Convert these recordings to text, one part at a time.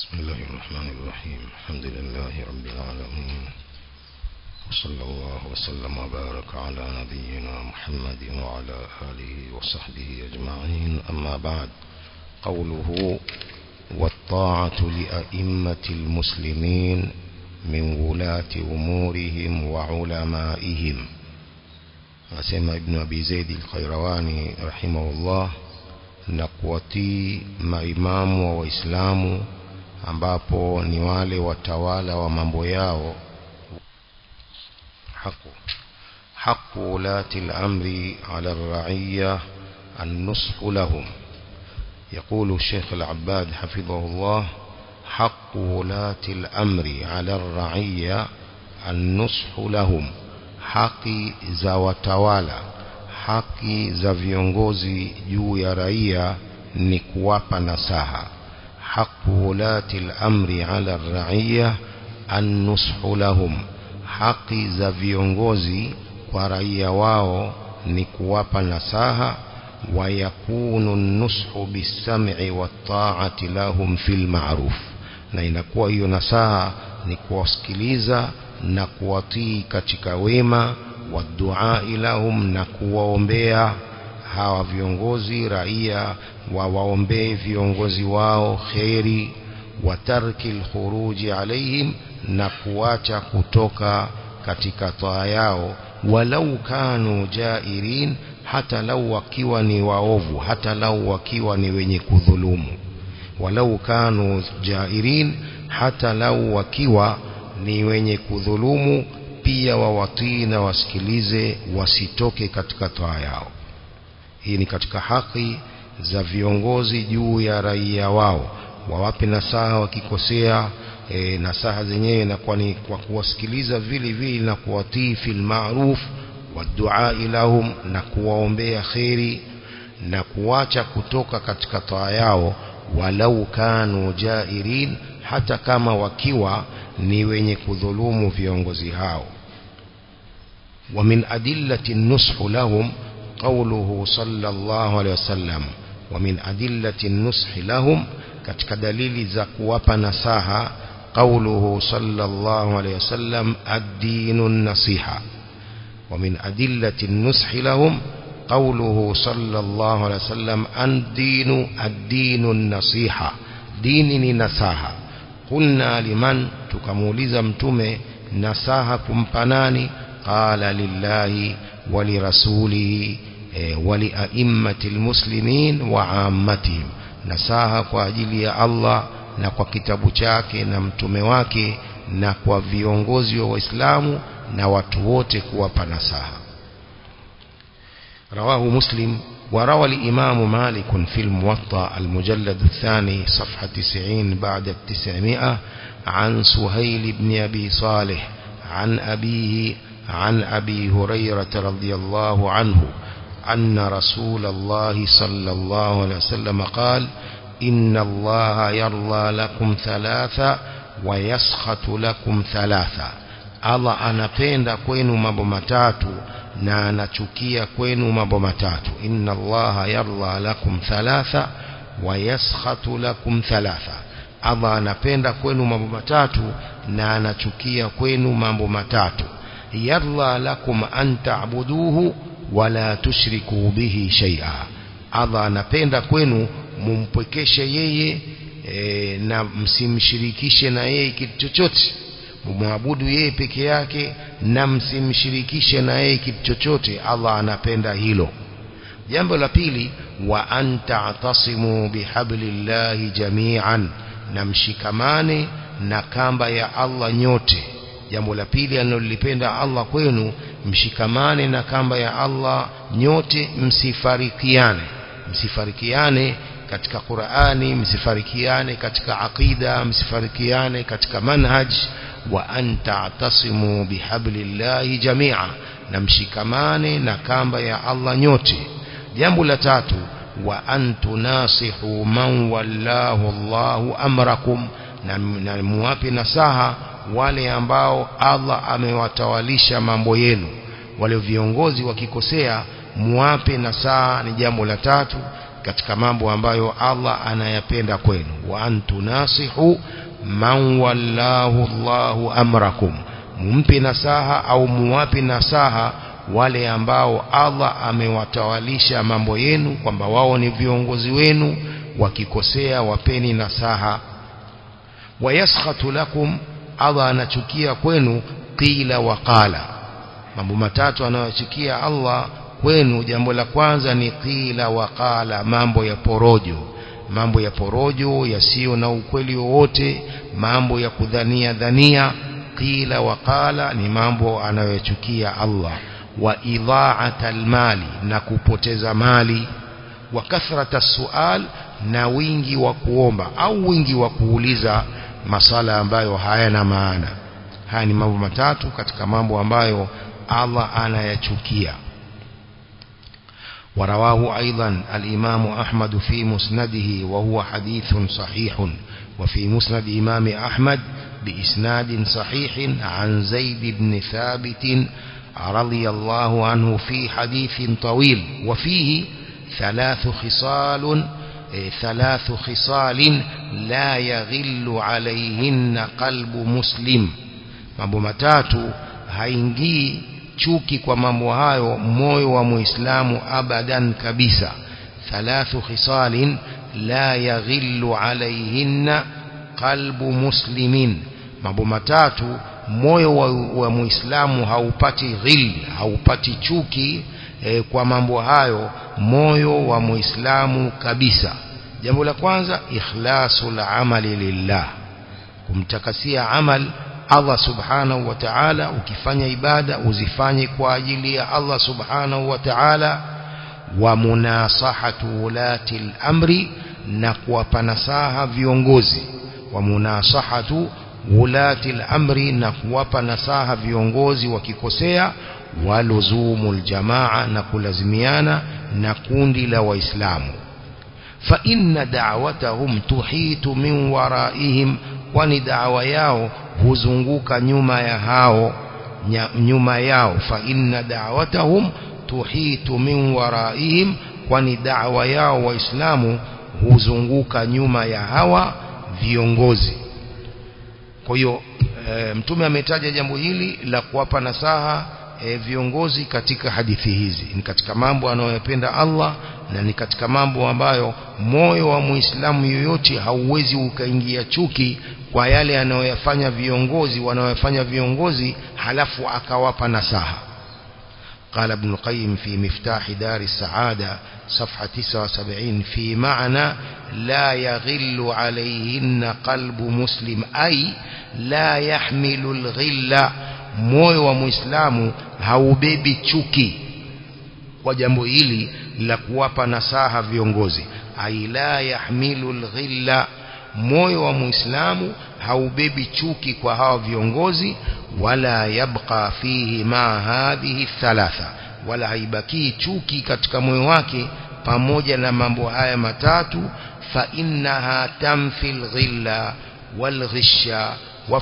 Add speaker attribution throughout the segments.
Speaker 1: بسم الله الرحمن الرحيم. الحمد لله رب العالمين. وصلى الله وسلم وبارك على نبينا محمد وعلى آله وصحبه أجمعين. أما بعد قوله والطاعة لأئمة المسلمين من ولاة أمورهم وعلمائهم. أسمى ابن أبي زيد الخيرواني رحمه الله kuwatii maimamu wa waislamu ambapo ni wale watawala wa mambo yao. Haku. حق ولاة الأمر على الرعية النصح لهم يقول الشيخ العباد حفظه الله حق ولاة الأمر على الرعية النصح لهم حق زوتوالا haki za viongozi juu ya raia ni kuwapa nasaha. Za viongozi kwa raia wao ni kuwapa nasaha wayakunu an-nushu bis-sam'i wat-ta'ati lahum fil ma'ruf na inakuwa hiyo nasaha ni kuwasikiliza na kuwatii katika wema wadua lahum na kuwaombea hawa viongozi raia wawaombee viongozi wao kheri wa tarki lkhuruji alaihim na kuacha kutoka katika taa yao. Walau kanu jairin hata lau wakiwa ni waovu hata lau wakiwa ni wenye kudhulumu. Walau kanu jairin hata lau wakiwa ni wenye kudhulumu pia wawatii na wasikilize wasitoke katika toa yao hii ni katika haki za viongozi juu ya raia wao wawape nasaha wakikosea e, nasaha zenyewe inakuwa ni kwa kuwasikiliza vile vile na kuwatii fil ma'ruf wadua lahum na kuwaombea kheri na kuacha kutoka katika toa yao walau kanu jairin hata kama wakiwa ni wenye kudhulumu viongozi hao ومن أدلة النصح لهم قوله صلى الله عليه وسلم ومن أدلة النصح لهم katika dalili za kuwapa قوله صلى الله عليه وسلم الدين النصيحة. ومن أدلة النصح لهم قوله صلى الله عليه وسلم الدين الدين النصيحة دين نصاحة. قلنا لمن؟ mtume nasaha kumpa nani قال لله ولرسوله ولأئمة المسلمين وعامتهم nasaha kwa ajili ya Allah na kwa kitabu chake na mtume wake na رواه مسلم وروى الإمام مالك في الموطأ المجلد الثاني صفحة 90 بعد التسعمائة عن سهيل بن أبي صالح عن أبيه عن أبي هريرة رضي الله عنه أن رسول الله صلى الله عليه وسلم قال إن الله يرضى لكم ثلاثة ويسخط لكم ثلاثة. الله anapenda mambo matatu na anachukia kwenu mambo matatu إن الله يرضى لكم ثلاثة ويسخط لكم ثلاثة. الله anapenda mambo matatu na anachukia kwenu mambo matatu يرضى لكم أن تعبدوه ولا تشركوا به شيئا. Allah anapenda kwenu mumpwekeshe yeye e, na msimshirikishe na yeye kitu chochote. Mumwabudu yeye peke yake na msimshirikishe na yeye kitu chochote. Allah anapenda hilo. Jambo la pili wa anta tasimu bihablillahi jami'an. Na mshikamane na kamba ya Allah nyote. Jambo la pili analolipenda Allah kwenu mshikamane na kamba ya Allah nyote msifarikiane msifarikiane katika Qur'ani msifarikiane katika aqida msifarikiane katika manhaj wa anta atasimu bihablillahi jami'a na mshikamane na kamba ya Allah nyote jambo la tatu wa antunasihu man wallahu Allahu amrakum na, na muwape nasaha wale ambao Allah amewatawalisha mambo yenu. Wale viongozi wakikosea muwape nasaha ni jambo la tatu katika mambo ambayo Allah anayapenda kwenu. Wa antunasihu man wallahu Allahu amrakum. Mumpe nasaha au muwape nasaha wale ambao Allah amewatawalisha mambo yenu kwamba wao ni viongozi wenu. Wakikosea wapeni nasaha. Wayaskhatu lakum Allah anachukia kwenu qila wa qala. Mambo matatu anayochukia Allah kwenu jambo la kwanza ni qila wa qala mambo ya porojo. Mambo ya porojo yasiyo na ukweli wowote mambo ya kudhania dhania qila wa qala ni mambo anayochukia Allah. Wa idha'at almali na kupoteza mali. Wa kathrata sual na wingi wa kuomba au wingi wa kuuliza masala ambayo hayana maana. Haya ni mambo matatu katika mambo ambayo Allah anayachukia. ورواه أيضا الإمام أحمد في مسنده وهو حديث صحيح وفي مسند إمام أحمد بإسناد صحيح عن زيد بن ثابت رضي الله عنه في حديث طويل وفيه ثلاث خصال ثلاث خصال لا يغل عليهن قلب مسلم mambo matatu haingii chuki kwa mambo hayo moyo wa muislamu abadan kabisa thalathu khisalin la yaghillu alaihinna qalbu muslimin mambo matatu moyo wa, wa muislamu haupati ghil haupati chuki e, kwa mambo hayo moyo wa muislamu kabisa jambo la kwanza ikhlasul amali lillah kumtakasia amal Allah subhanahu wa ta'ala ukifanya ibada uzifanye kwa ajili ya Allah subhanahu wa ta'ala wa munasahatu ulati al-amri na kuwapa nasaha viongozi wa munasahatu ulati al-amri na kuwapa nasaha viongozi wakikosea fa inna da'watahum tuhitu min waraihim kwani da'wa yao huzunguka nyuma ya hao nyuma yao fa inna da'watahum tuhitu min waraihim kwani da'wa yao waislamu huzunguka nyuma ya hawa viongozi kwa hiyo e, mtume ametaja jambo hili la kuwapa nasaha e, viongozi katika hadithi hizi ni katika mambo anayopenda Allah na ni katika mambo ambayo moyo wa muislamu yoyote hauwezi ukaingia chuki kwa yale anayoyafanya viongozi wanaoyafanya viongozi halafu akawapa nasaha قال ابن القيم في مفتاح دار السعادة صفحة 79 في معنى لا يغل عليهن قلب مسلم أي لا يحمل الغل moyo wa muislamu haubebi chuki kwa jambo hili la kuwapa nasaha viongozi ai la yahmilu alghilla moyo wa muislamu haubebi chuki kwa hawa viongozi wala yabqa fihi ma hadhihi thalatha wala haibaki chuki katika moyo wake pamoja na mambo haya matatu fa innaha tamfil ghilla wal ghisha wa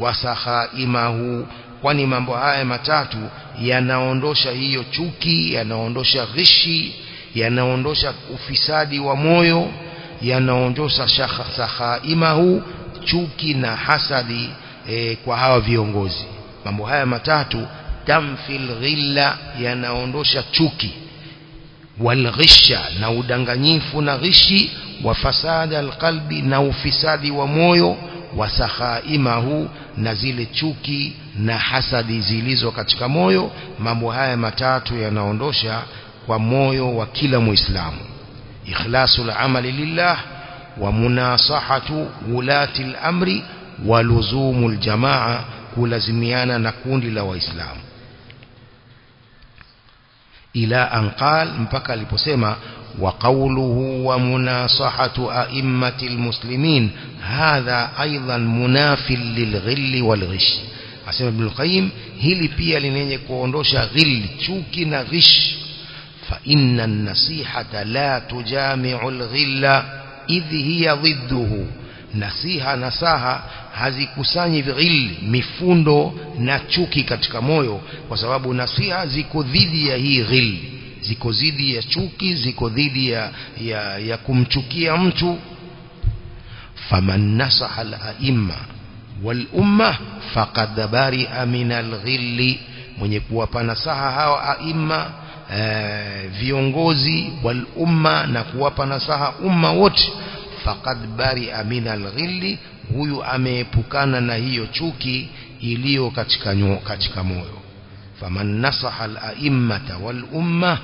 Speaker 1: fasada alqalbi wa sakhaimahu kwani mambo haya matatu yanaondosha hiyo chuki yanaondosha ghishi yanaondosha ufisadi wa moyo yanaondosha sakhaimahu chuki na hasadi e, kwa hawa viongozi. Mambo haya matatu tamfil ghilla yanaondosha chuki. Walghisha na udanganyifu na ghishi wa fasada alqalbi na ufisadi wa moyo wa sakhaimahu na zile chuki na hasadi zilizo katika moyo mambo haya matatu yanaondosha kwa moyo wa kila muislamu. Ikhlasul amali lillah wa munasahatu ulati al-amri wa luzumul jamaa kulazimiana na kundi la waislamu. Ila anqal mpaka aliposema وقوله ومناصحة أئمة المسلمين هذا أيضا مناف للغل والغش. حسن ابن القيم هل بيا لنين يكون روشا غل تشوكنا غش فإن النصيحة لا تجامع الغل إذ هي ضده نصيحة نصاها هذه كساني غل مفوندو نتشوكي كتكمويو وسبب نصيحة زي ذيدي هي غل ziko dhidi ya chuki ziko dhidi ya, ya, ya kumchukia mtu. Faman nasaha al-a'imma wal umma faqad bari'a min al-ghilli mwenye kuwapa nasaha hawa aima e, viongozi wal umma na kuwapa nasaha umma wote faqad bari'a min al-ghilli huyu ameepukana na hiyo chuki iliyo katika katika moyo nasaha al-a'immata wal umma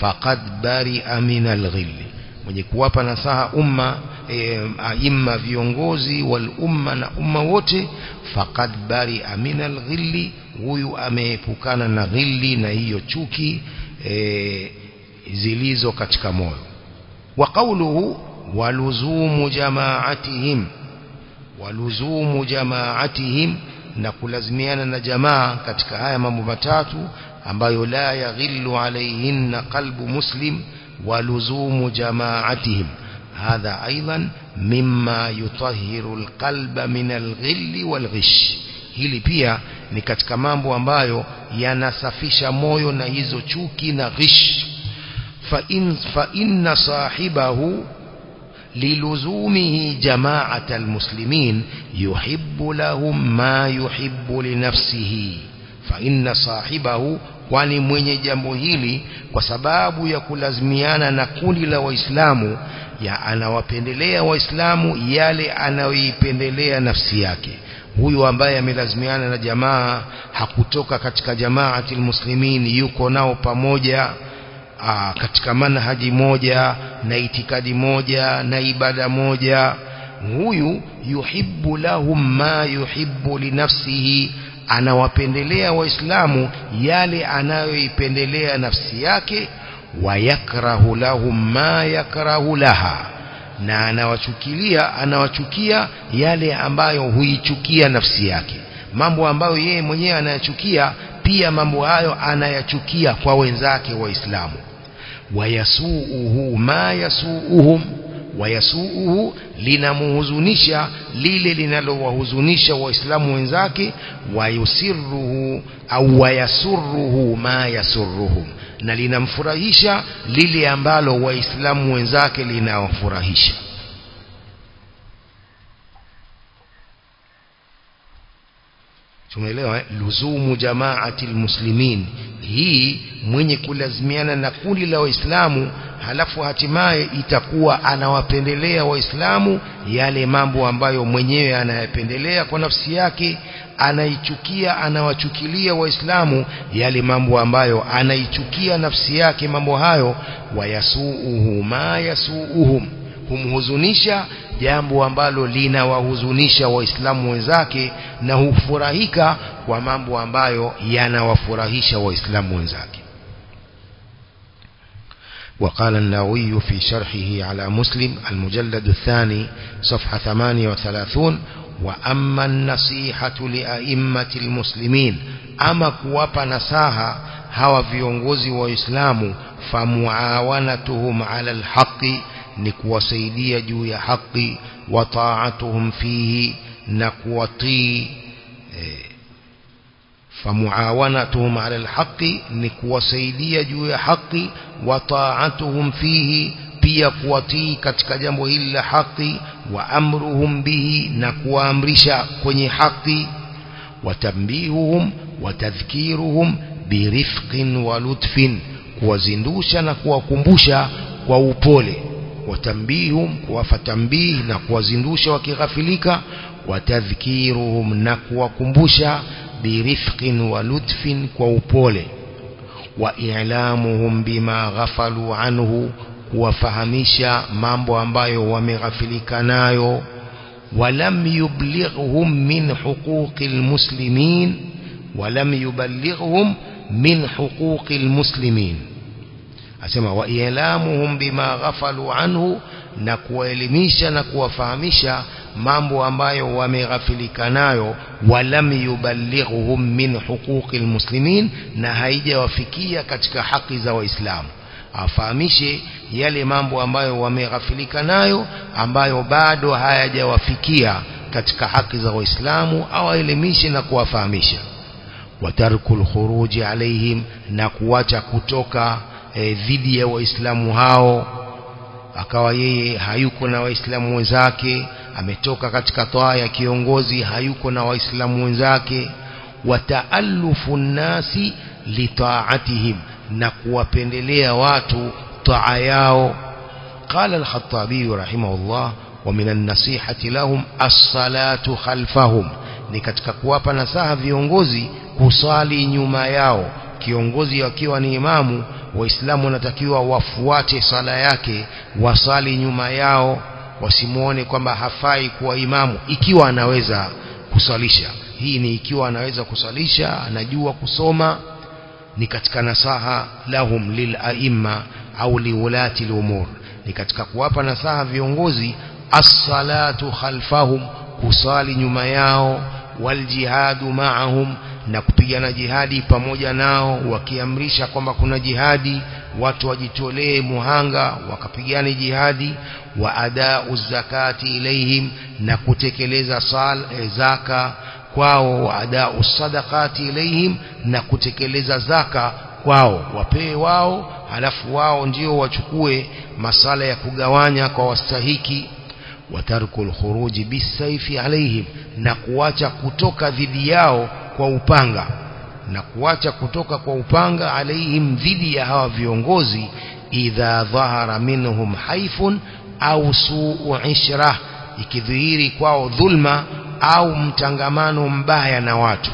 Speaker 1: faqad bari'a min al-ghilli mwenye kuwapa nasaha umma e, aima viongozi wal umma na umma wote faqad bari'a min al-ghilli huyu ameepukana na ghilli na hiyo chuki e, zilizo katika moyo wa qawluhu waluzumu jama'atihim waluzumu jama'atihim na kulazimiana na jamaa katika haya mambo matatu ambayo la yaghillu alayhinna qalbu muslim waluzumu jama'atihim hadha aidan mimma yutahhiru alqalba min alghilli walghish hili pia ni katika mambo ambayo yanasafisha moyo na hizo chuki na ghish fa in fa inna sahibahu almuslimin yuhibbu lahum ma yuhibbu li nafsihi fa inna sahibahu kwani mwenye jambo hili kwa sababu ya kulazimiana na kundi la waislamu ya anawapendelea waislamu yale anayoipendelea nafsi yake huyu ambaye amelazimiana na jamaa hakutoka katika jamaati muslimin yuko nao pamoja aa, katika manhaji moja na itikadi moja na ibada moja huyu yuhibbu lahum ma yuhibbu linafsihi anawapendelea waislamu yale anayoipendelea nafsi yake wayakrahu lahum ma yakrahu laha. Na anawachukilia anawachukia yale ambayo huichukia nafsi yake. Mambo ambayo yeye mwenyewe anayachukia pia mambo hayo anayachukia kwa wenzake waislamu wayasuuhu ma yasuuhum. Wayasuuhu linamuhuzunisha lile linalowahuzunisha waislamu wenzake. Wayusiruhu au wayasuruhu ma yasuruhum na linamfurahisha lile ambalo waislamu wenzake linawafurahisha tumeelewa eh? luzumu jamaati almuslimin hii mwenye kulazimiana na kundi la waislamu halafu hatimaye itakuwa anawapendelea waislamu yale mambo ambayo mwenyewe anayapendelea kwa nafsi yake anaichukia anawachukilia waislamu yale mambo ambayo anaichukia nafsi yake mambo hayo wayasuuhu ma yasuuhum humhuzunisha jambo ambalo linawahuzunisha waislamu wenzake na hufurahika kwa mambo ambayo yanawafurahisha waislamu wenzake وقال النووي في شرحه على مسلم المجلد الثاني صفحة 38 وأما النصيحة لأئمة المسلمين أما كواب نساها هوا viongozi waislamu famuawanatuhum ala alhaqi ni kuwasaidia juu ya haki wa ta'atuhum fihi na kuwatii ni kuwasaidia juu ya haki wa ta'atuhum fihi pia kuwatii katika jambo hili la haki wa amruhum bihi na kuwaamrisha kwenye haki watambihuhum watadhkiruhum birifqin wa lutfin kuwazindusha na kuwakumbusha kwa upole وتنبيههم وفتنبيه نقوى زندوشة وكغفلك وتذكيرهم نقوى كمبوشة برفق ولطف كوبول وإعلامهم بما غفلوا عنه وفهمشا مامبو أمبايو ومغفلك نايو ولم يبلغهم من حقوق المسلمين ولم يبلغهم من حقوق المسلمين asema wa ilamuhum bima ghafalu anhu na kuwaelimisha na kuwafahamisha mambo ambayo wameghafilika nayo walam yuballighuhum min huquqi almuslimin na haijawafikia katika haki za waislamu afahamishe yale mambo ambayo wameghafilika nayo ambayo bado hayajawafikia katika haki za waislamu awaelimishe na kuwafahamisha watarku alkhuruji alaihim na kuacha kutoka e, dhidi ya waislamu hao akawa yeye hayuko na waislamu wenzake ametoka katika toa ya kiongozi hayuko na waislamu wenzake wataallufu nnasi litaatihim na kuwapendelea watu taa yao قال الخطابي رحمه الله ومن النصيحة لهم الصلاة خلفهم ni katika kuwapa nasaha viongozi kusali nyuma yao kiongozi akiwa ni imamu waislamu wanatakiwa wafuate sala yake wasali nyuma yao wasimuone kwamba hafai kuwa imamu ikiwa anaweza kusalisha. Hii ni ikiwa anaweza kusalisha anajua kusoma ni katika nasaha lahum lilaimma au liulati lumur ni katika kuwapa nasaha viongozi as-salatu khalfahum kusali nyuma yao waljihadu ma'ahum na kupigana jihadi pamoja nao wakiamrisha kwamba kuna jihadi watu wajitolee muhanga wakapigane jihadi wa adau zakati ilaihim na kutekeleza sal e, zaka kwao wa adau sadaqati ilaihim na kutekeleza zaka kwao. Wapee wao halafu wao ndio wachukue masala ya kugawanya kwa wastahiki. Watarku lkhuruji bisaifi alaihim na kuacha kutoka dhidi yao kwa upanga na kuacha kutoka kwa upanga alaihim dhidi ya hawa viongozi idha dhahara minhum haifun au suu ishra ikidhihiri kwao dhulma au mtangamano mbaya na watu.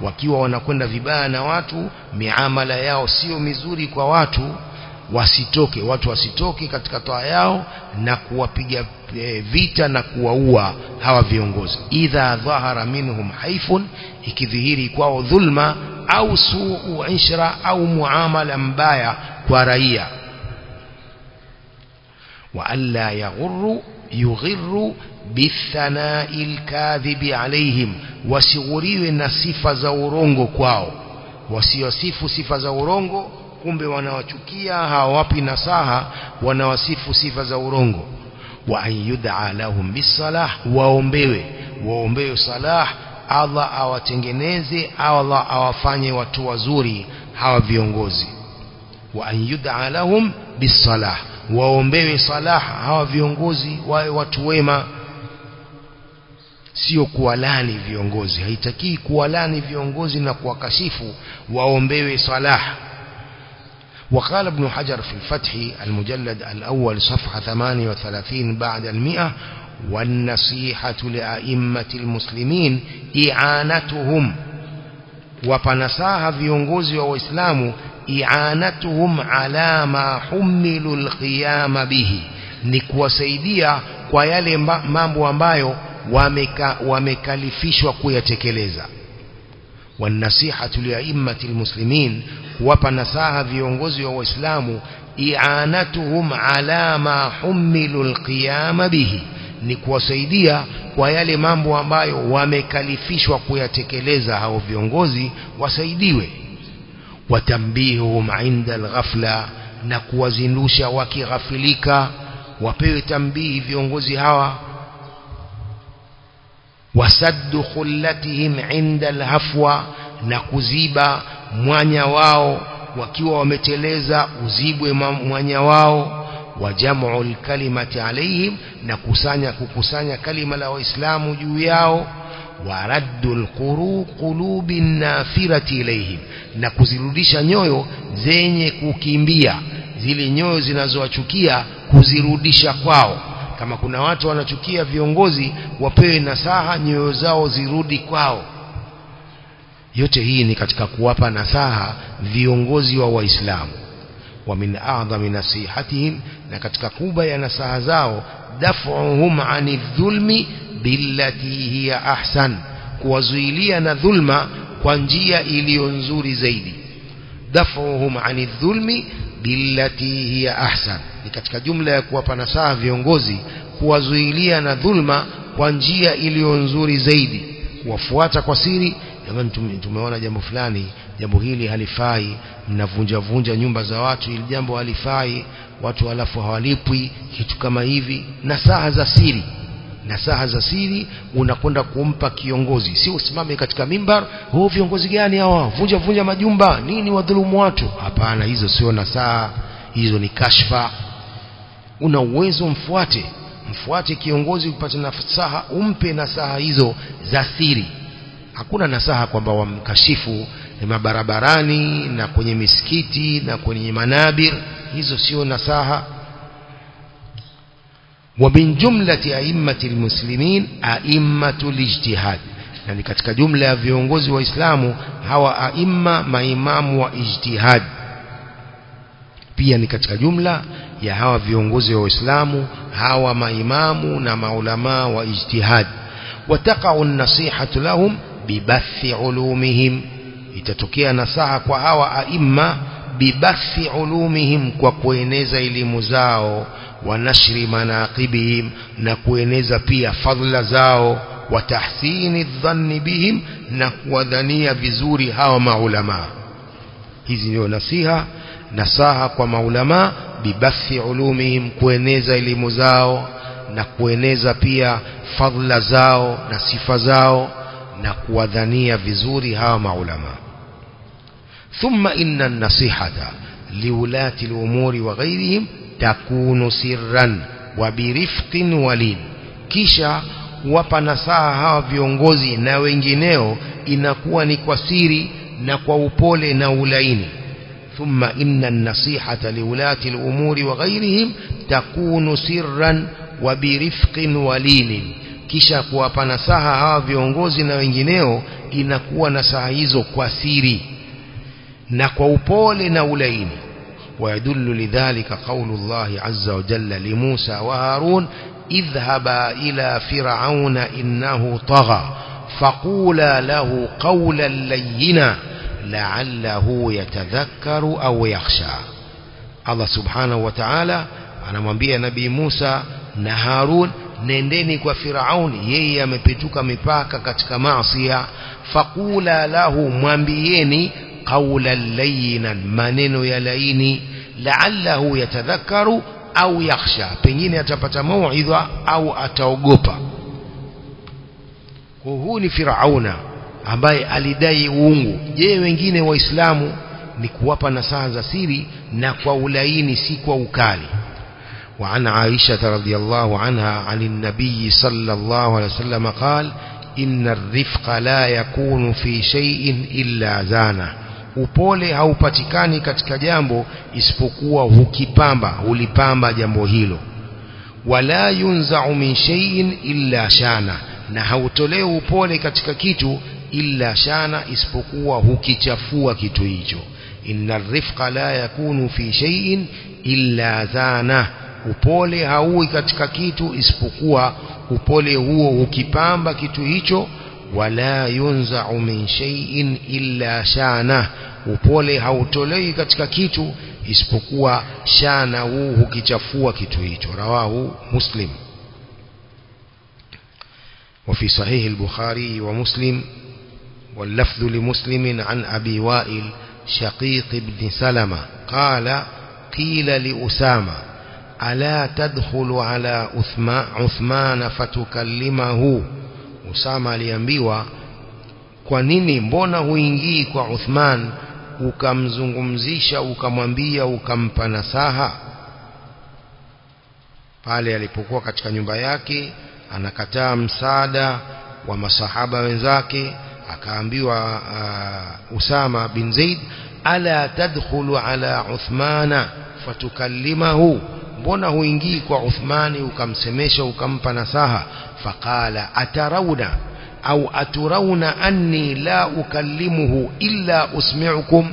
Speaker 1: Wakiwa wanakwenda vibaya na watu miamala yao sio mizuri kwa watu wasitoke watu wasitoke katika toa yao na kuwapiga e, vita na kuwaua hawa viongozi. Idha dhahara minhum haifun ikidhihiri kwao dhulma au suu ishra au muamala mbaya kwa raia. Wa alla yaghurru yughirru bithanai lkadhibi alaihim wasighuriwe na sifa za urongo kwao. Wasiwasifu sifa za urongo kumbe wanawachukia hawawapi nasaha wanawasifu sifa za urongo. Wa an yud'a lahum bisalah waombewe. Waombewe salah Allah awatengeneze Allah awafanye watu wazuri hawa viongozi. Wa an yud'a lahum bisalah waombewe salah hawa viongozi wawe watu wema. Sio kuwalani viongozi haitakii kuwalani viongozi na kuwakashifu. Waombewe salah وقال ابن حجر في الفتح المجلد الأول صفحة 38 بعد المئة والنصيحة لأئمة المسلمين إعانتهم. وفنساها فيونغوز وإسلام إعانتهم على ما حمل القيام به. نكو سيدية ويالي مامبو ومبايو ومكالفش وكوية كليزة والنصيحة لأئمة المسلمين wa waislamu i'anatuhum ala ma humilu alqiyam bihi ni kuwasaidia kwa yale mambo ambayo wamekalifishwa kuyatekeleza hao viongozi wasaidiwe watambihuhum inda alghafla na kuwazindusha wakighafilika wapewe tambihi viongozi hawa wasaddu khullatihim inda alhafwa na kuziba mwanya wao wakiwa wameteleza uzibwe mwanya wao wa jam'u alkalimati alaihim na kusanya kukusanya kalima la waislamu juu yao wa raddu alquru qulubi nafirati ilaihim na kuzirudisha nyoyo zenye kukimbia zile nyoyo zinazowachukia kuzirudisha kwao. Kama kuna watu wanachukia viongozi wapewe nasaha nyoyo zao zirudi kwao yote hii ni katika kuwapa nasaha viongozi wa waislamu. Wa min a'dhami nasihatihim na katika kubwa ya nasaha zao daf'uhum 'ani dhulmi billati hiya ahsan kuwazuilia na dhulma kwa njia iliyo nzuri zaidi. Daf'uhum 'ani dhulmi billati hiya ahsan ni katika jumla ya kuwapa nasaha viongozi kuwazuilia na dhulma kwa njia iliyo nzuri zaidi kuwafuata kwa siri jamani tumeona jambo fulani jambo hili halifai mnavunja vunja nyumba za watu ili jambo halifai watu alafu hawalipwi kitu kama hivi nasaha za siri. Nasaha za siri unakwenda kumpa kiongozi. Si usimame katika mimbar huo viongozi gani hawa? Vunja vunja majumba nini wadhulumu watu? Hapana hizo sio nasaha hizo ni kashfa. Una uwezo mfuate. Mfuate kiongozi upate nasaha umpe nasaha hizo za siri hakuna nasaha kwamba wamkashifu mabarabarani na kwenye misikiti na kwenye manabir hizo sio nasaha ومن جملة أئمة المسلمين أئمة الاجتهاد يعني katika jumla ya viongozi wa Islamu hawa aima maimamu wa ijtihad pia ni katika jumla ya hawa viongozi wa Uislamu hawa maimamu na maulama wa ijtihad wataqa'u an-nasihatu lahum bibathi ulumihim itatokea nasaha kwa hawa aima bibathi ulumihim kwa kueneza elimu zao wa nashri manaqibihim na kueneza pia fadhila zao wa tahsini dhanni bihim na kuwadhania vizuri hawa maulama hizi ndio nasiha nasaha kwa maulama bibathi ulumihim kueneza elimu zao na kueneza pia fadhila zao na sifa zao na kuwadhania vizuri hawa maulama ثم إن النصيحة لولاة الأمور وغيرهم takunu sirran wa birifqin walin kisha wapa nasaha hawa viongozi na wengineo inakuwa ni kwa siri na kwa upole na ulaini thumma inna an-nasihata liulati al-umuri wa ghayrihim takunu sirran wa birifqin walin kisha kuwapa nasaha hawa viongozi na wengineo inakuwa nasaha hizo kwa siri na kwa upole na ulaini ويدل لذلك قول الله عز وجل لموسى وهارون اذهبا إلى فرعون إنه طغى فقولا له قولا لينا لعله يتذكر أو يخشى الله سبحانه وتعالى anamwambia nabii Musa na Harun nendeni kwa Firauni yeye amepetuka mipaka katika maasi faqula lahu mwambieni qawlan layyinan maneno ya laini la'allahu yatadhakkaru au yakhsha pengine atapata mauidha au ataogopa. Huu ni Firauna ambaye alidai uungu. Je wengine waislamu ni kuwapa nasaha za siri na kwa ulaini si kwa ukali وعن عائشة رضي الله عنها عن النبي صلى الله عليه وسلم قال إن الرفق لا يكون في شيء إلا زانه upole haupatikani katika jambo isipokuwa hukipamba hulipamba jambo hilo wala yunzau min shay'in illa shana na hautolewi upole katika kitu illa shana isipokuwa hukichafua kitu hicho inna rifqa la yakunu fi shay'in illa zana upole hauwi katika kitu isipokuwa upole huo hukipamba kitu hicho wala yunzau min shay'in illa shana upole hautolewi katika kitu isipokuwa shana huu hukichafua kitu hicho rawahu muslim وفي صحيح البخاري ومسلم واللفظ لمسلم عن أبي وائل شقيق بن سلمة قال قيل لأسامة ألا تدخل على عثمان فتكلمه Usama aliambiwa kwa nini mbona huingii kwa Uthman ukamzungumzisha ukamwambia ukampa nasaha pale alipokuwa katika nyumba yake anakataa msaada wa masahaba wenzake akaambiwa uh, Usama bin Zaid ala tadkhulu ala Uthmana fatukallimahu mbona huingii kwa Uthmani ukamsemesha ukampa nasaha? Faqala atarawna? Au aturauna anni la ukallimuhu illa usmi'ukum?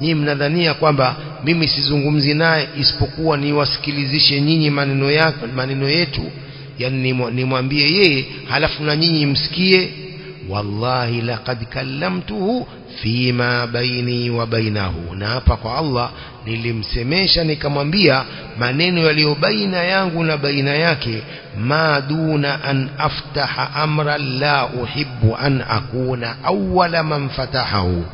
Speaker 1: Nyinyi mnadhania kwamba mimi sizungumzi naye isipokuwa niwasikilizishe nyinyi maneno yako maneno yetu. Yani nimwambie yeye halafu na nyinyi msikie. Wallahi laqad kallamtuhu fima baini wa bainahu. Na hapa kwa Allah nilimsemesha nikamwambia maneno yaliyo baina yangu na baina yake ma duna an aftaha amra la uhibbu an akuna awwala man fatahahu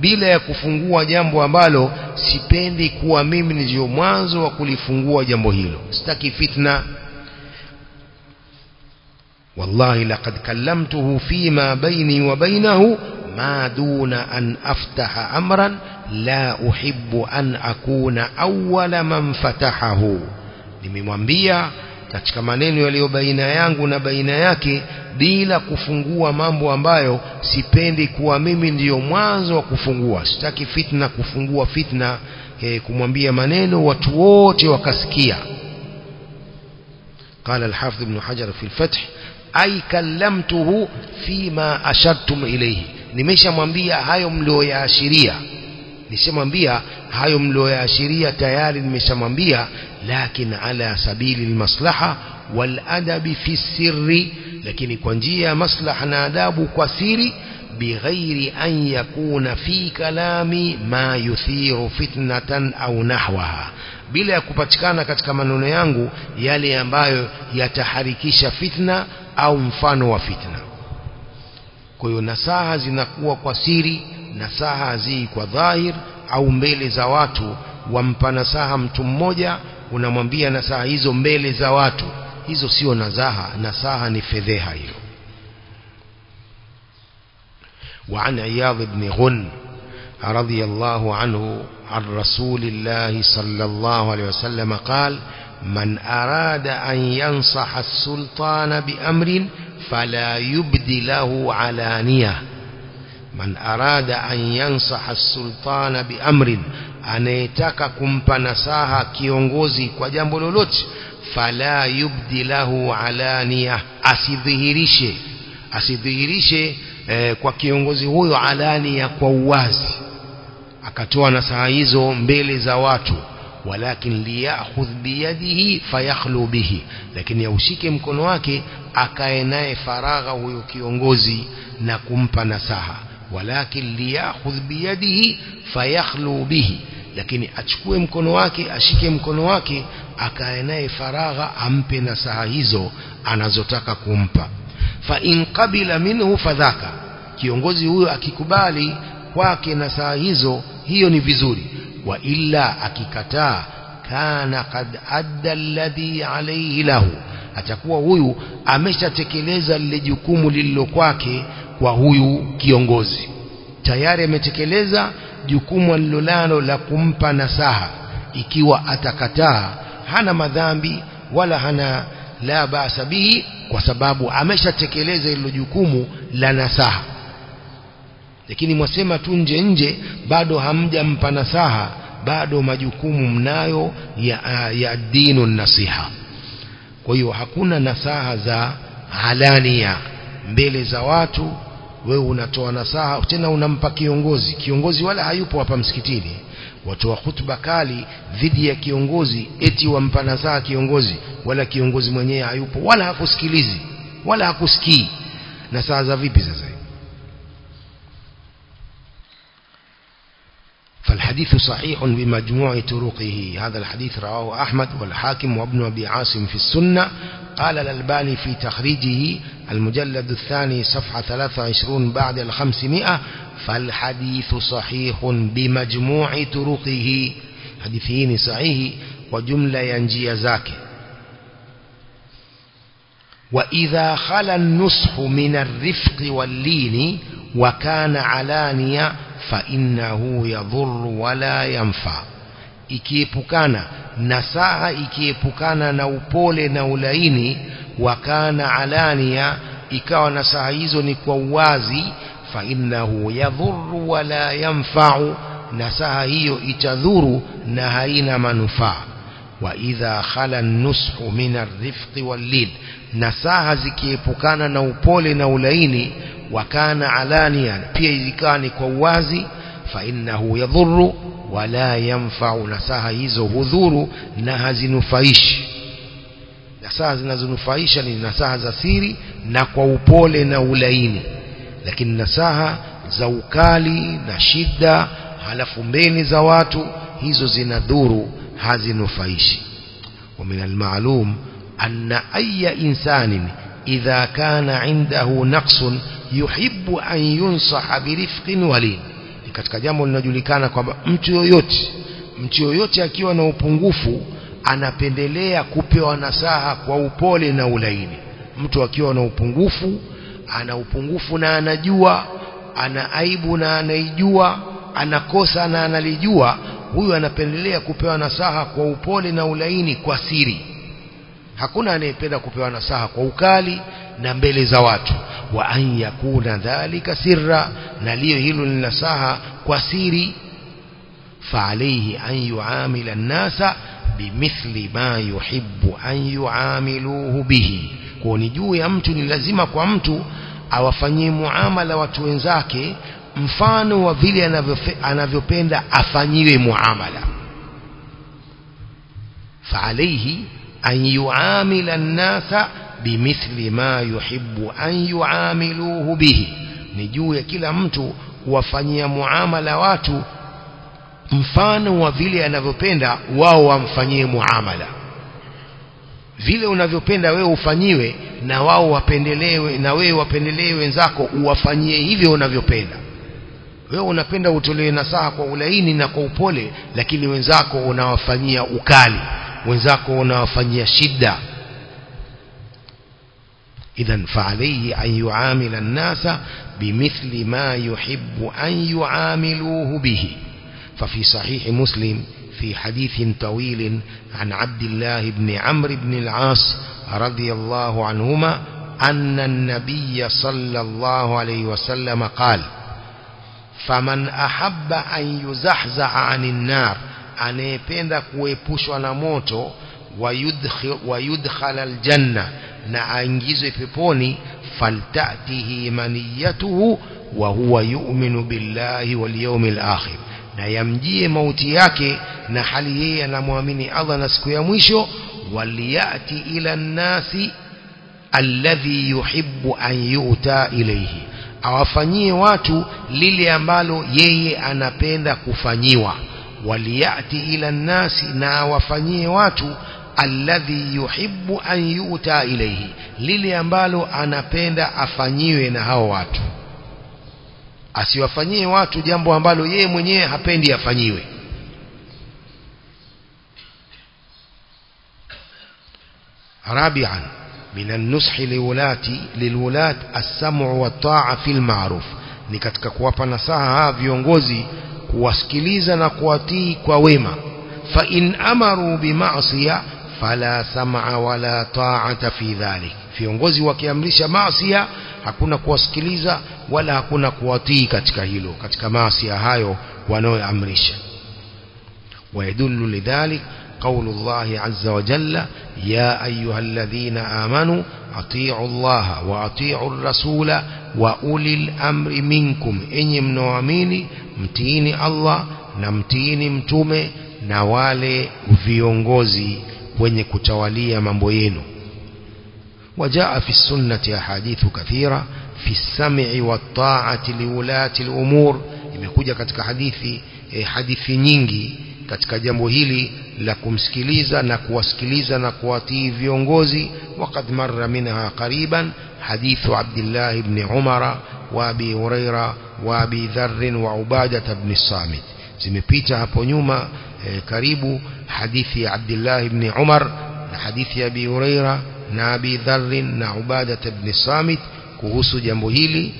Speaker 1: bila ya kufungua jambo ambalo sipendi kuwa mimi ndio mwanzo wa kulifungua jambo hilo sitaki fitna والله لقد كلمته فيما بيني وبينه ما دون أن أفتح أمرا لا أحب أن أكون أول من فتحه nimemwambia katika maneno yaliyo baina yangu na baina yake bila kufungua mambo ambayo sipendi kuwa mimi ndiyo mwanzo wa kufungua sitaki fitna kufungua fitna eh, kumwambia maneno watu wote wakasikia قال الحافظ ابن حجر في الفتح أي كلمته فيما أشرتم إليه nimeshamwambia hayo mlioyaashiria Nishamwambia hayo mlioyaashiria tayari nimeshamwambia lakin ala sabili almaslaha waladabi fi sirri lakini kwa njia ya maslaha na adabu kwa siri bighairi an yakuna fi kalami ma yuthiru fitnatan au nahwaha bila ya kupatikana katika maneno yangu yale ambayo yataharikisha fitna au mfano wa fitna kwa hiyo nasaha zinakuwa kwa siri nasaha hazii kwa dhahir au mbele za watu wampa nasaha mtu mmoja unamwambia nasaha hizo mbele za watu hizo sio nasaha nasaha ni fedheha hiyo وعن عياض بن غن رضي الله عنه عن رسول الله صلى الله عليه وسلم قال من أراد أن ينصح السلطان بأمر فلا يبدي له علانية man arada an yansaha sultana biamrin anayetaka kumpa nasaha kiongozi kwa jambo lolote fala yubdi lahu alania asidhihirishe asidhihirishe eh, kwa kiongozi huyo alania kwa uwazi. Akatoa nasaha hizo mbele za watu walakin liyakhudh biyadihi fayakhlu bihi lakini aushike mkono wake akae naye faragha huyo kiongozi na kumpa nasaha walakin liyakhudh biyadihi fayakhlu bihi. Lakini achukue mkono wake ashike mkono wake akae naye faragha ampe na nasaha hizo anazotaka kumpa. Fa in qabila minhu fadhaka. Kiongozi huyo akikubali kwake na nasaha hizo hiyo ni vizuri. Wa illa akikataa kana qad adda alladhi alayhi lahu. Atakuwa huyu ameshatekeleza lile jukumu lililo kwake kwa huyu kiongozi. Tayari ametekeleza jukumu alilolalo la kumpa nasaha. Ikiwa atakataa hana madhambi wala hana la basa bihi kwa sababu ameshatekeleza hilo jukumu la nasaha. Lakini mwasema tu nje nje bado hamjampa nasaha bado majukumu mnayo ya, ya dinu nasiha. Kwa hiyo hakuna nasaha za halania mbele za watu wewe unatoa nasaha tena unampa kiongozi kiongozi wala hayupo hapa msikitini watoa hutuba kali dhidi ya kiongozi eti wampa nasaha kiongozi wala kiongozi mwenyewe hayupo wala hakusikilizi wala hakusikii nasaha za vipi sasa فالحديث صحيح بمجموع طرقه هذا الحديث رواه أحمد والحاكم وابن أبي عاصم في السنة قال الألباني في تخريجه المجلد الثاني صفحة 23 بعد الخمسمائة فالحديث صحيح بمجموع طرقه. حديثين صحيح وجملة ينجي ذاك وإذا خلا النصح من الرفق واللين وكان علانيا فإنه يضر ولا ينفع. Ikiepukana nasaha ikiepukana na upole na ulaini wakana alania ikawa nasaha hizo ni kwa uwazi fa innahu yadhuru wala yanfa'u nasaha hiyo itadhuru na haina manufaa wa idha khala nushu min arifqi wallin nasaha zikiepukana na upole na ulaini wakana alania pia ikawa ni kwa uwazi فإنه يضر ولا ينفع نساها. يزو هذور نهز نفعيش نساها نهز نفعيش نساها زسيري نقوى بول نولين لكن نساها زوكالي نشدة حلف بين زوات هزو زنذور هز ومن المعلوم أن أي إنسان إذا كان عنده نقص يحب أن ينصح برفق ولين katika jambo linajulikana kwamba mtu yoyote mtu yoyote akiwa na upungufu anapendelea kupewa nasaha kwa upole na ulaini. Mtu akiwa na upungufu ana upungufu na anajua ana aibu na anaijua anakosa na analijua huyu anapendelea kupewa nasaha kwa upole na ulaini kwa siri. Hakuna anayependa kupewa nasaha kwa ukali na mbele za watu wa an yakuna dhalika sirra na liyo hilo ni nasaha kwa siri فعليه أن يعامل الناس بمثل ما يحب أن يعاملوه به kwa juu ya mtu ni lazima kwa mtu awafanyie muamala watu wenzake mfano wa vile anavyopenda afanyiwe muamala فعليه أن يعامل الناس bimithli ma yuhibbu an yuamiluhu bihi ni juu ya kila mtu kuwafanyia muamala watu mfano wa vile anavyopenda wao wamfanyie muamala vile unavyopenda wewe ufanyiwe na wao wapendelewe na wewe wapendelee wenzako uwafanyie hivyo unavyopenda wewe unapenda utolewe nasaha kwa ulaini na kwa upole lakini wenzako unawafanyia ukali wenzako unawafanyia shida إذا فعليه أن يعامل الناس بمثل ما يحب أن يعاملوه به. ففي صحيح مسلم في حديث طويل عن عبد الله بن عمرو بن العاص رضي الله عنهما أن النبي صلى الله عليه وسلم قال فمن أحب أن يزحزع عن النار أن يبندك ويبوش على موته ويدخل, ويدخل الجنة na aingizwe peponi faltatihi maniyatuhu wa huwa yu'minu billahi wal yawmil akhir na yamjie mauti yake na hali yeye anamwamini Allah na siku ya mwisho waliyati ila nnasi alladhi yuhibbu an yu'ta ilayhi awafanyie watu lile ambalo yeye anapenda kufanyiwa waliyati ila nnasi na awafanyie watu alladhi yuhibbu an yu'ta ilayhi lile ambalo anapenda afanyiwe na hao watu asiwafanyie watu jambo ambalo yeye mwenyewe hapendi afanyiwe رابعا من النصح لولاة للولاة السمع والطاعة في المعروف ni katika kuwapa nasaha viongozi kuwasikiliza na kuwatii kwa wema fa in amaru bima'siya فلا سمع ولا طاعة في ذلك. في ongozi wakiamrisha maasiya hakuna kuwasikiliza wala hakuna kuwatii katika hilo. معصية هايو ونوي wanaoamrisha ويدل لذلك قول الله عز وجل يا أيها الذين آمنوا أطيعوا الله وأطيعوا الرسول وأولي الأمر منكم إن منوامين متين الله نمتيني متومة نوالي فيونغوزي wenye kutawalia mambo yenu وجاء في السنة أحاديث كثيرة في السمع والطاعة لولاة الأمور imekuja katika hadithi eh, hadithi nyingi katika jambo hili la kumsikiliza na kuwasikiliza na kuwatii viongozi وقد مر منها قريبا حديث عبد الله بن عمر وابي هريرة وابي ذر وعبادة بن الصامت zimepita hapo nyuma eh, karibu Abdullah ibn Umar na hadithi ya Abi Huraira na Abi Dharr na Ubada ibn Samit kuhusu jambo hili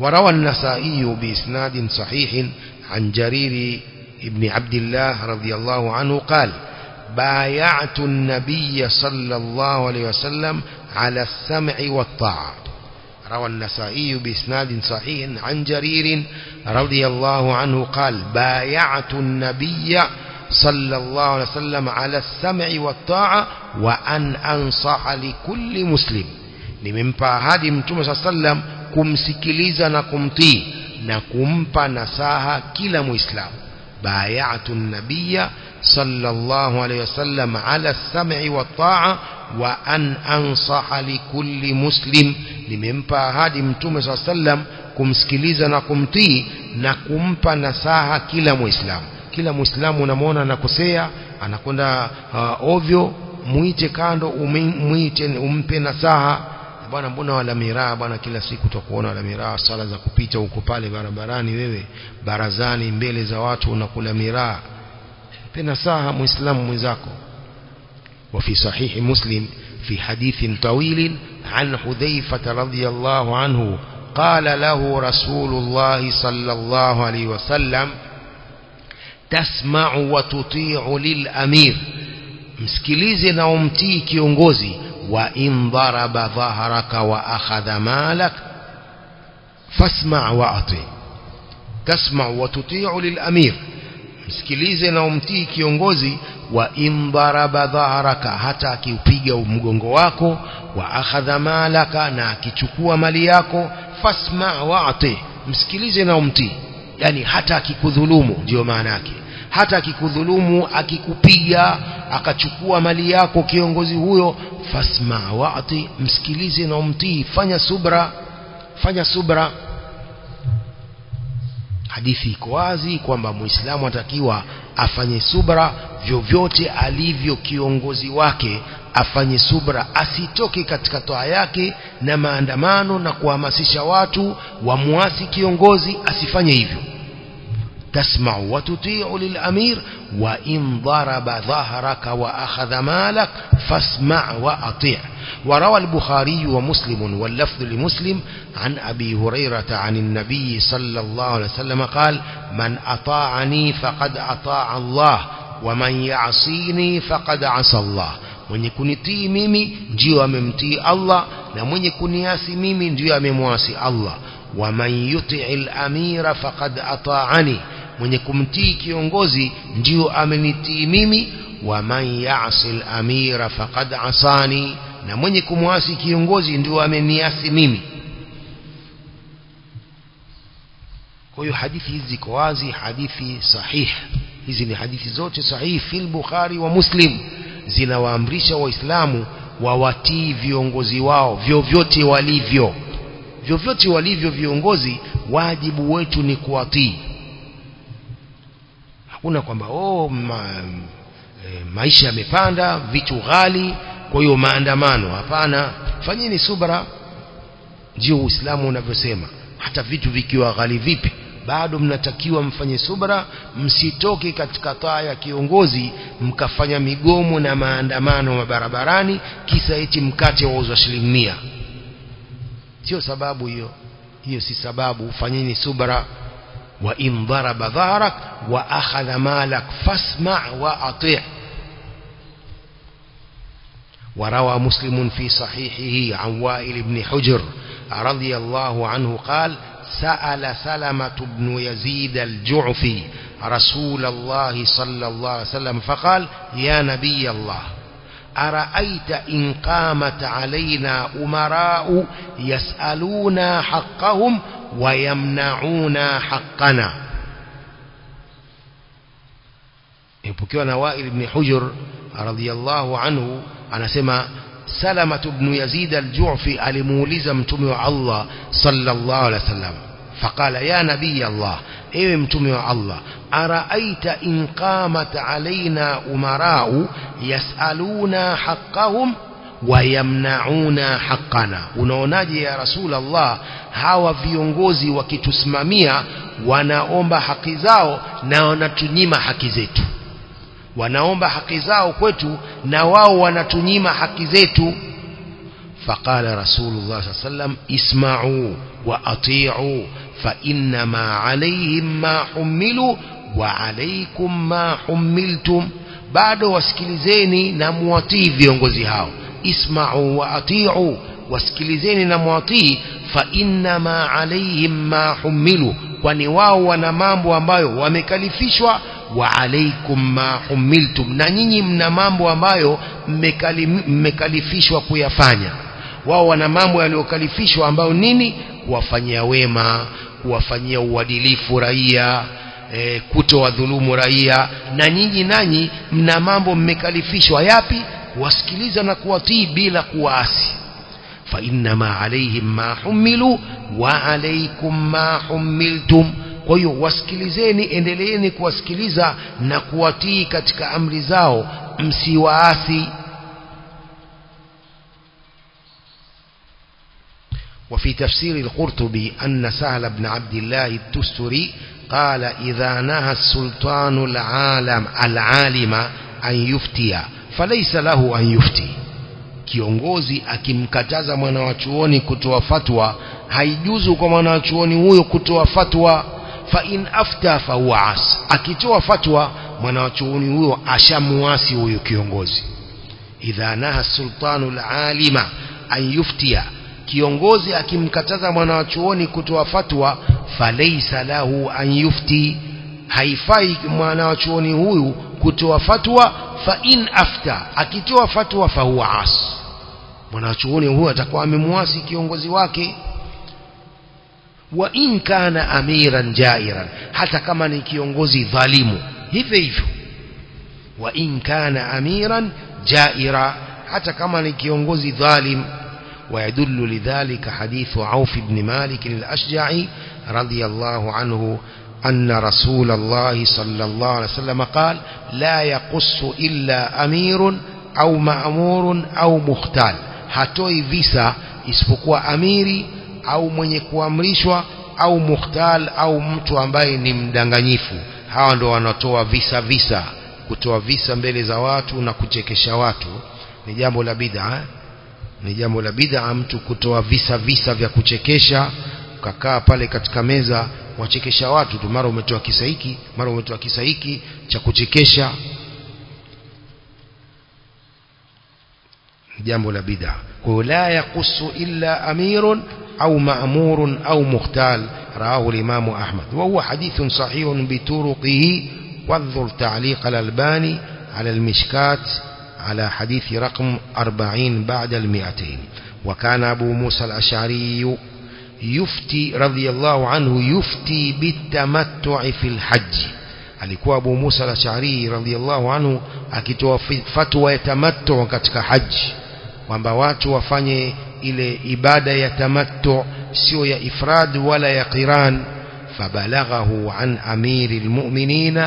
Speaker 1: وروى النسائي بإسناد صحيح عن جرير ابن عبد الله رضي الله عنه قال بايعت النبي صلى الله عليه وسلم على السمع والطاعة. روى النسائي بإسناد صحيح عن جرير رضي الله عنه قال بايعت النبي صلى الله عليه وسلم على السمع والطاعة وأن أنصح لكل مسلم. لمن فهدي من صلى الله عليه وسلم كم سكليزا نكم نكم فنساها كلا مسلم. بايعت النبي صلى الله عليه وسلم على السمع والطاعة وأن أنصح لكل مسلم. لمن فهدي من صلى الله عليه وسلم kumsikiliza na kumtii na kumpa nasaha kila muislamu kila muislamu unamwona anakosea anakwenda uh, ovyo muite kando muite umpe nasaha bwana mbona wala miraa bwana kila siku utakuona wala miraa sala za kupita huko pale barabarani wewe barazani mbele za watu unakula miraa mpe nasaha muislamu mwenzako وفي صحيح مسلم في حديث طويل عن حذيفة رضي الله عنه قال له رسول الله صلى الله عليه وسلم تسمع وتطيع للأمير. msikilize na umtii kiongozi وإن ضرب ظهرك وأخذ مالك فاسمع وأطع تسمع وتطيع للأمير msikilize na umtii kiongozi وإن ضرب ظهرك hata akikupiga mgongo wako وأخذ مالك na akichukua mali yako فاسمع وأطع msikilize na umtii yani hata akikudhulumu ndio maana yake. Hata akikudhulumu akikupiga akachukua mali yako kiongozi huyo fasma waati msikilize na umtii fanya subra fanya subra. Hadithi iko wazi kwamba muislamu atakiwa afanye subra vyovyote alivyo kiongozi wake afanye subra asitoke katika toa yake na maandamano na kuhamasisha watu wamuasi kiongozi asifanye hivyo. تسمع وتطيع للأمير وإن ضرب ظهرك وأخذ مالك فاسمع وأطيع وروى البخاري ومسلم واللفظ لمسلم عن أبي هريرة عن النبي صلى الله عليه وسلم قال من أطاعني فقد أطاع الله ومن يعصيني فقد عصى الله mwenye kunitii mimi ndio amemtii Allah na mwenye kuniasi mimi ndio amemwasi Allah waman yutii al-amira faqad ata'ani mwenye kumtii kiongozi ndio amenitii mimi waman ya'si al-amira faqad asani na mwenye kumwasi kiongozi ndio ameniasi mimi kwa hiyo hadithi hizi ziko wazi hadithi sahih hizi ni hadithi zote sahihi fil bukhari wa muslim zinawaamrisha waislamu wawatii viongozi wao vyovyote walivyo. Vyovyote walivyo viongozi wajibu wetu ni kuwatii. Hakuna kwamba oh ma, e, maisha yamepanda vitu ghali kwa hiyo maandamano. Hapana. Fanyeni subra. Ndio uislamu unavyosema. Hata vitu vikiwa ghali vipi bado mnatakiwa mfanye subra msitoke katika taa ya kiongozi mkafanya migomo na maandamano mabarabarani kisa eti mkate wauzwa shilingi mia sio sababu hiyo hiyo si sababu fanyeni subra wa in daraba dhahrak wa akhadha malak fasma wa ati' وروى مسلم في صحيحه عن وائل بن حجر رضي الله عنه قال سأل سلمة بن يزيد الجعفي رسول الله صلى الله عليه وسلم فقال يا نبي الله أرأيت إن قامت علينا أمراء يسألون حقهم ويمنعون حقنا. Ipokewa na Wail ibn Hujr radhiyallahu anhu anasema سلمة بن يزيد الجعفي المولز امتمع الله صلى الله عليه وسلم فقال يا نبي الله إيه امتمع الله أرأيت إن قامت علينا أمراء يسألون حقهم ويمنعون حقنا ونوناجي يا رسول الله هاو في هوا فيونغوزي وكتسمامية ونأومب حقزاو نونتنيم حقزتو wanaomba haki zao kwetu na wao wanatunyima haki zetu فقال رسول الله صلى الله عليه وسلم اسمعوا وأطيعوا فإنما عليهم ما حملوا وعليكم ما حملتم bado wasikilizeni na muwatii viongozi hao isma'u wa ati'u wasikilizeni na muwatii fa innama alaihim ma humilu kwani wao wana mambo ambayo wamekalifishwa. Wa alaikum ma humiltum na nyinyi mna mambo ambayo mmekalifishwa kuyafanya. Wao wana mambo yaliyokalifishwa ambayo nini? Kuwafanyia wema kuwafanyia uadilifu raia e, kutowadhulumu raia. Na nyinyi nanyi mna mambo mmekalifishwa yapi? Wasikiliza na kuwatii bila kuwaasi فإنما عليهم ما حملوا وعليكم ما حملتم. kwa hiyo wasikilizeni endeleeni kuwasikiliza na kuwatii katika amri zao msiwaasi وفي تفسير القرطبي أن سهل بن عبد الله التستري قال إذا نهى السلطان العالم العالم أن يفتي فليس له أن يفتي kiongozi akimkataza mwana wa chuoni kutoa fatwa haijuzu kwa mwana wa chuoni huyo kutoa fatwa. Fa in afta fa huwa as. Akitoa fatwa mwana wa chuoni huyo ashamuasi huyo kiongozi. Idha naha sultanu alalima an yuftia kiongozi akimkataza mwana wa chuoni kutoa fatwa falaisa lahu an yufti. Haifai mwana wa chuoni huyu kutoa fatwa fa in afta akitoa fatwa fa huwa as mwanachuoni huyo atakuwa amemwasi kiongozi wake wa in kana amiran jairan hata kama ni kiongozi dhalimu hivyo hivyo wa in kana amiran jaira hata kama ni kiongozi dhalim ويدل لذلك حديث عوف بن مالك الأشجعي رضي الله عنه أن رسول الله صلى الله عليه وسلم قال لا يقص إلا أمير أو مأمور أو مختال hatoi visa isipokuwa amiri au mwenye kuamrishwa au mukhtal au mtu ambaye ni mdanganyifu hawa ndo wanatoa visa visa kutoa visa mbele za watu na kuchekesha watu ni jambo la bid'a ni jambo la bid'a mtu kutoa visa visa vya kuchekesha ukakaa pale katika meza wachekesha watu tu mara umetoa kisa hiki mara umetoa kisa hiki cha kuchekesha jambo la bid'a kwa la yaqusu illa amirun au ma'murun au mukhtal rawahu al-imam ahmad wa huwa hadithun sahihun bi turuqihi وانظر تعليق الألباني على المشكات على حديث رقم 40 بعد المئتين وكان أبو موسى الأشعري يفتي رضي الله عنه يفتي بالتمتع في الحج. عليكو أبو موسى الشعري رضي الله عنه أكتوى فتوى يتمتع كتك حج وانبوات وفاني إلى إبادة يتمتع سوى إفراد ولا يقران فبلغه عن أمير المؤمنين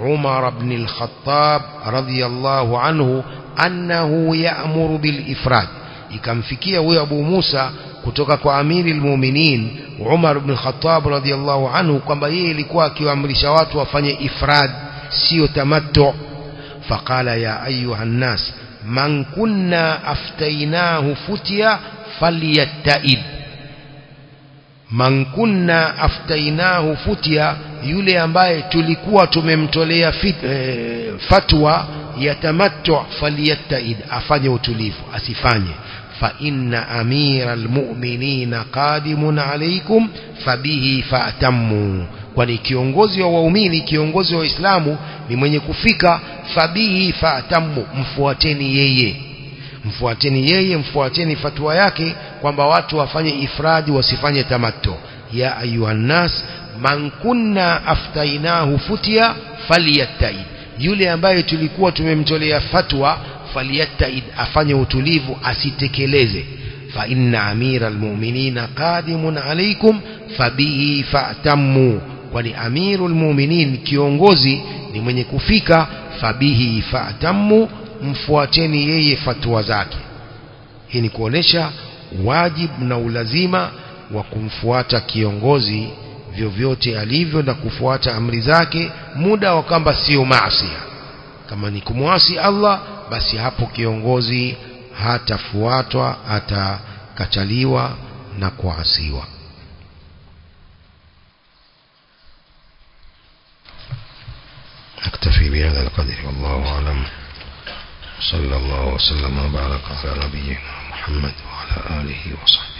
Speaker 1: عمر بن الخطاب رضي الله عنه أنه يأمر بالإفراد كان فيكي أبو موسى kutoka kwa amiri almu'minin Umar ibn Khattab radhiyallahu anhu kwamba yeye alikuwa akiwaamrisha watu wafanye ifrad sio tamattu. Faqala ya ayuha nas man kunna aftainahu futiya falyattaib. Man kunna aftainahu futiya yule ambaye tulikuwa tumemtolea fit, e, fatwa ya tamattu falyattaid afanye utulivu asifanye فإن أمير المؤمنين قادم عليكم فبه فأتموا kwani kiongozi wa waumini kiongozi wa waislamu ni mwenye kufika fabihi faatamu mfuateni yeye mfuateni yeye mfuateni fatwa yake kwamba watu wafanye ifradi wasifanye tamatto ya ayuhannas man kunna aftainahu futia falyattaid yule ambaye tulikuwa tumemtolea fatwa falyattaid afanye utulivu asitekeleze. Fa inna amira almu'minina qadimun alaykum fabihi fa'tammu. Kwani amiru almu'minin kiongozi ni mwenye kufika fabihi fa'tammu mfuateni yeye fatwa zake. Hii ni kuonesha wajibu na ulazima wa kumfuata kiongozi vyovyote alivyo na kufuata amri zake muda wa kwamba sio maasi kama ni kumwasi Allah basi hapo kiongozi hatafuatwa atakataliwa na kuasiwa أكتفي بهذا القدر والله أعلم صلى الله وسلم وبارك على نبينا محمد وعلى آله وصحبه